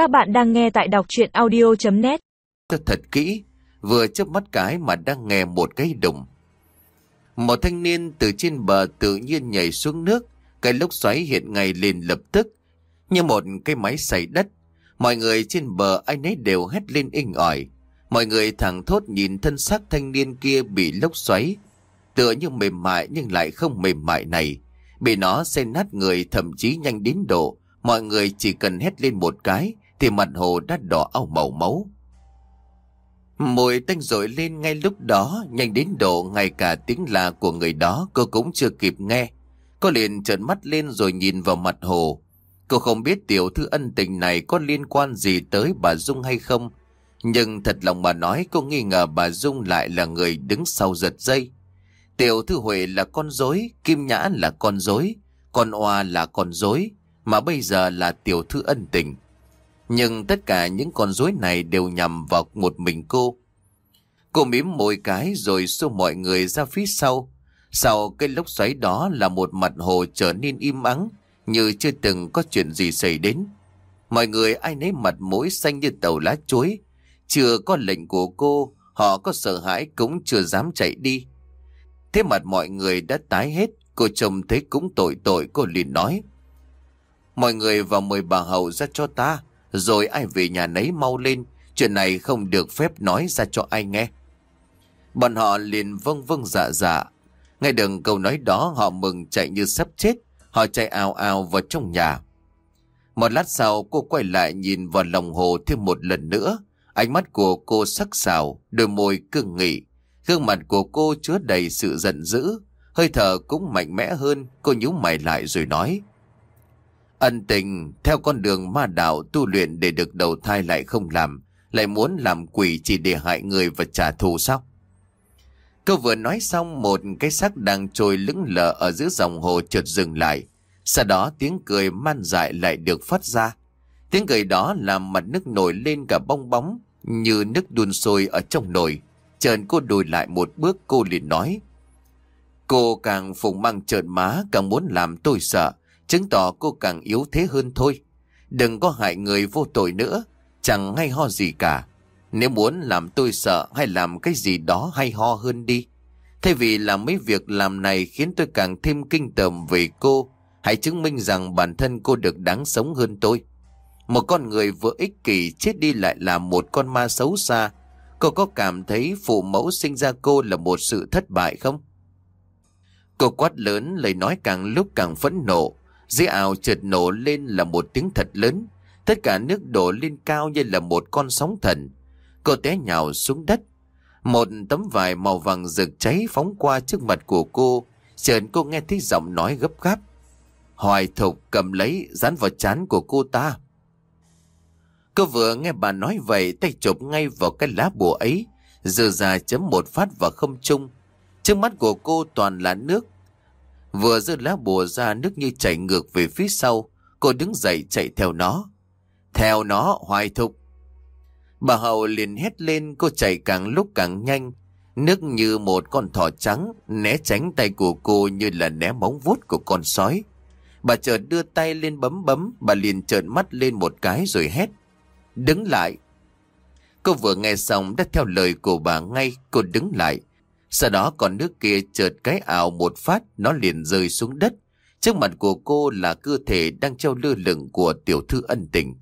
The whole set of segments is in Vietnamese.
Các bạn đang nghe tại đọc chuyện audio.net thật kỹ, vừa chớp mắt cái mà đang nghe một cái đùng. Một thanh niên từ trên bờ tự nhiên nhảy xuống nước, cái lốc xoáy hiện ngay liền lập tức, như một cái máy xay đất. Mọi người trên bờ ai nấy đều hét lên inh ỏi. Mọi người thẳng thốt nhìn thân xác thanh niên kia bị lốc xoáy, tựa như mềm mại nhưng lại không mềm mại này. Bị nó xây nát người thậm chí nhanh đến độ, mọi người chỉ cần hét lên một cái thì mặt hồ đã đỏ ao màu máu. Mùi tanh rội lên ngay lúc đó, nhanh đến độ ngay cả tiếng là của người đó cô cũng chưa kịp nghe. Cô liền trợn mắt lên rồi nhìn vào mặt hồ. Cô không biết tiểu thư ân tình này có liên quan gì tới bà Dung hay không. Nhưng thật lòng mà nói cô nghi ngờ bà Dung lại là người đứng sau giật dây. Tiểu thư Huệ là con dối, Kim Nhã là con dối, con Oa là con dối, mà bây giờ là tiểu thư ân tình. Nhưng tất cả những con rối này đều nhằm vào một mình cô. Cô mím môi cái rồi xô mọi người ra phía sau. Sau cái lốc xoáy đó là một mặt hồ trở nên im ắng, như chưa từng có chuyện gì xảy đến. Mọi người ai nấy mặt mũi xanh như tàu lá chuối. Chưa có lệnh của cô, họ có sợ hãi cũng chưa dám chạy đi. Thế mặt mọi người đã tái hết, cô chồng thấy cũng tội tội cô liền nói. Mọi người vào mời bà hậu ra cho ta, rồi ai về nhà nấy mau lên, chuyện này không được phép nói ra cho ai nghe. Bọn họ liền vâng vâng dạ dạ. nghe được câu nói đó họ mừng chạy như sắp chết, họ chạy ào ào vào trong nhà. Một lát sau cô quay lại nhìn vào lòng hồ thêm một lần nữa. Ánh mắt của cô sắc sảo, đôi môi cương nghị. Gương mặt của cô chứa đầy sự giận dữ. Hơi thở cũng mạnh mẽ hơn, cô nhíu mày lại rồi nói. Ân tình, theo con đường ma đạo tu luyện để được đầu thai lại không làm, lại muốn làm quỷ chỉ để hại người và trả thù sao? Câu vừa nói xong một cái xác đang trôi lững lờ ở giữa dòng hồ chợt dừng lại. Sau đó tiếng cười man dại lại được phát ra. Tiếng cười đó làm mặt nước nổi lên cả bong bóng như nước đun sôi ở trong nồi. Trần cô đùi lại một bước cô liền nói. Cô càng phùng mang trợn má càng muốn làm tôi sợ. Chứng tỏ cô càng yếu thế hơn thôi. Đừng có hại người vô tội nữa. Chẳng hay ho gì cả. Nếu muốn làm tôi sợ hay làm cái gì đó hay ho hơn đi. Thay vì làm mấy việc làm này khiến tôi càng thêm kinh tởm về cô, hãy chứng minh rằng bản thân cô được đáng sống hơn tôi. Một con người vừa ích kỷ chết đi lại là một con ma xấu xa. Cô có cảm thấy phụ mẫu sinh ra cô là một sự thất bại không? Cô quát lớn lời nói càng lúc càng phẫn nộ. Dưới ảo trượt nổ lên là một tiếng thật lớn. Tất cả nước đổ lên cao như là một con sóng thần. Cô té nhào xuống đất. Một tấm vải màu vàng rực cháy phóng qua trước mặt của cô. Chợt cô nghe thấy giọng nói gấp gáp. Hoài thục cầm lấy, dán vào chán của cô ta. Cô vừa nghe bà nói vậy, tay chụp ngay vào cái lá bùa ấy. Giờ ra chấm một phát vào không trung. Trước mắt của cô toàn là nước. Vừa giơ lá bùa ra nước như chảy ngược về phía sau. Cô đứng dậy chạy theo nó. Theo nó hoài thục. Bà Hậu liền hét lên cô chạy càng lúc càng nhanh. Nước như một con thỏ trắng né tránh tay của cô như là né móng vuốt của con sói. Bà chợt đưa tay lên bấm bấm, bà liền trợn mắt lên một cái rồi hét. Đứng lại. Cô vừa nghe xong đã theo lời của bà ngay, cô đứng lại. Sau đó con nước kia chợt cái ảo một phát, nó liền rơi xuống đất. Trước mặt của cô là cơ thể đang treo lơ lửng của tiểu thư ân tình.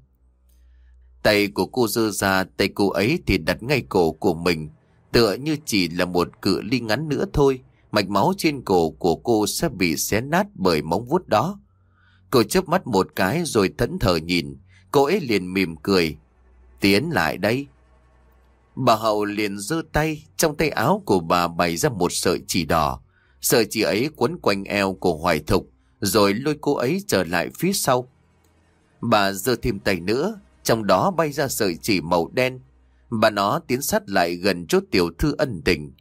Tay của cô dơ ra, tay cô ấy thì đặt ngay cổ của mình, tựa như chỉ là một cự ly ngắn nữa thôi. Mạch máu trên cổ của cô sẽ bị xé nát bởi móng vuốt đó. Cô chớp mắt một cái rồi thẫn thờ nhìn, cô ấy liền mỉm cười. Tiến lại đây. Bà Hậu liền giơ tay, trong tay áo của bà bày ra một sợi chỉ đỏ. Sợi chỉ ấy quấn quanh eo của Hoài Thục, rồi lôi cô ấy trở lại phía sau. Bà giơ thêm tay nữa, trong đó bay ra sợi chỉ màu đen. Bà nó tiến sát lại gần chỗ tiểu thư ân tình.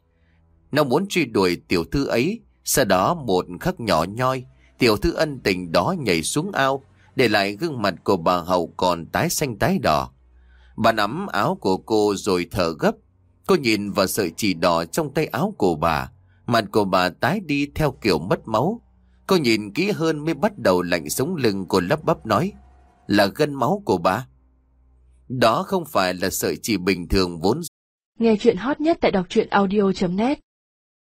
Nó muốn truy đuổi tiểu thư ấy, sau đó một khắc nhỏ nhoi, tiểu thư ân tình đó nhảy xuống ao, để lại gương mặt của bà Hậu còn tái xanh tái đỏ. Bà nắm áo của cô rồi thở gấp. Cô nhìn vào sợi chỉ đỏ trong tay áo của bà. Mặt của bà tái đi theo kiểu mất máu. Cô nhìn kỹ hơn mới bắt đầu lạnh sống lưng cô lắp bắp nói. Là gân máu của bà. Đó không phải là sợi chỉ bình thường vốn Nghe chuyện hot nhất tại đọc truyện audio.net